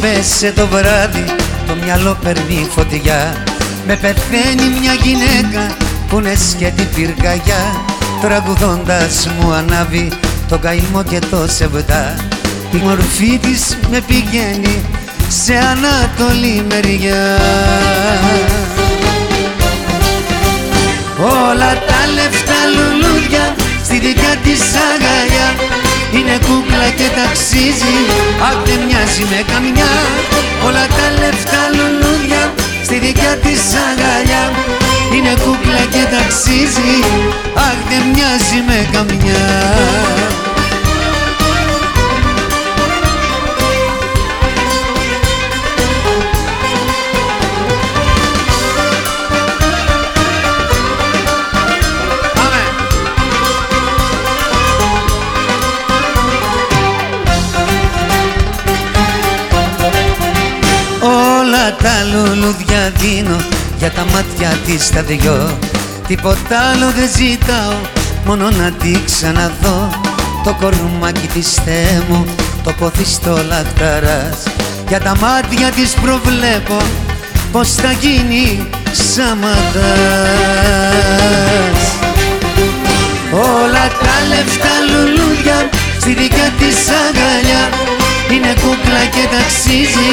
πέσε το βράδυ το μυαλό παίρνει φωτιά. Με πεθαίνει μια γυναίκα που είναι σκέτη πυρκαγιά. Τραγουδώντας μου ανάβει το καημό και το σεβδά Η μορφή της με πηγαίνει σε ανατολή μεριά. Όλα τα λεφτά λουλούδια στη δικιά της αγκαλιά Είναι κούκλα και ταξίζει, αχ δεν μοιάζει με καμιά. Όλα τα λεφτά λουλούδια στη δικιά της αγκαλιά. Είναι κούκλα και ταξίζει, αχ δεν μοιάζει με καμιά λουλούδια δίνω για τα μάτια της τα δυο. Τίποτα άλλο δεν ζητάω, μόνο να τη ξαναδώ. Το κορμάκι της Θεέ μου, το πόθι στο λαχταράς Για τα μάτια της προβλέπω πως θα γίνει σαματάς Όλα τα λεφτά λουλούδια στη δικιά της αγκαλιά είναι κούκλα και ταξίζει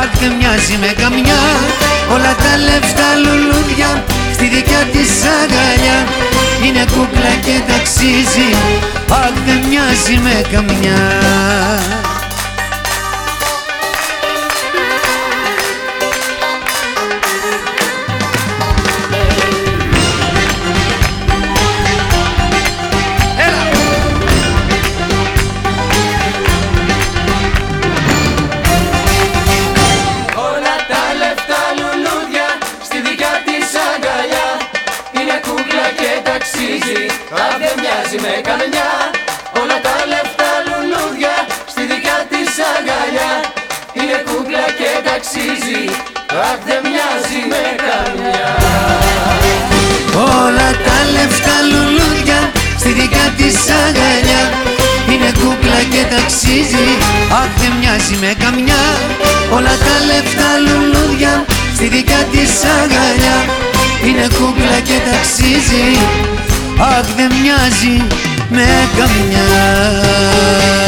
Αχ δεν μοιάζει με καμιά. Όλα τα λεφτά λουλούδια Στη δικιά της αγκαλιά. Είναι κούκλα και ταξίζει Αχ δεν μοιάζει με καμιά ταξίζει, αν δεν μοιάζει με καμιά Όλα τα λεφτά λουλούδια στη δικιά της αγκαλιά. Είναι κούκλα και ταξίζει, αν δεν μοιάζει με καμιά Όλα τα λεφτά λουλούδια στη δικιά της αγκαλιά. Είναι κούκλα και ταξίζει Αχ δεν μοιάζει με καμιά Όλα τα λεφτά λουλούδια στη δικιά της αγκαλιά. Είναι κούκλα και ταξίζει Αχ δεν μοιάζει με καμιά